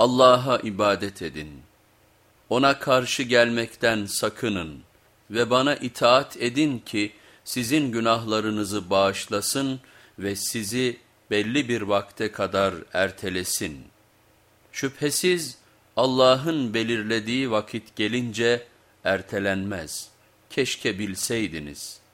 Allah'a ibadet edin. Ona karşı gelmekten sakının ve bana itaat edin ki sizin günahlarınızı bağışlasın ve sizi belli bir vakte kadar ertelesin. Şüphesiz Allah'ın belirlediği vakit gelince ertelenmez. Keşke bilseydiniz.''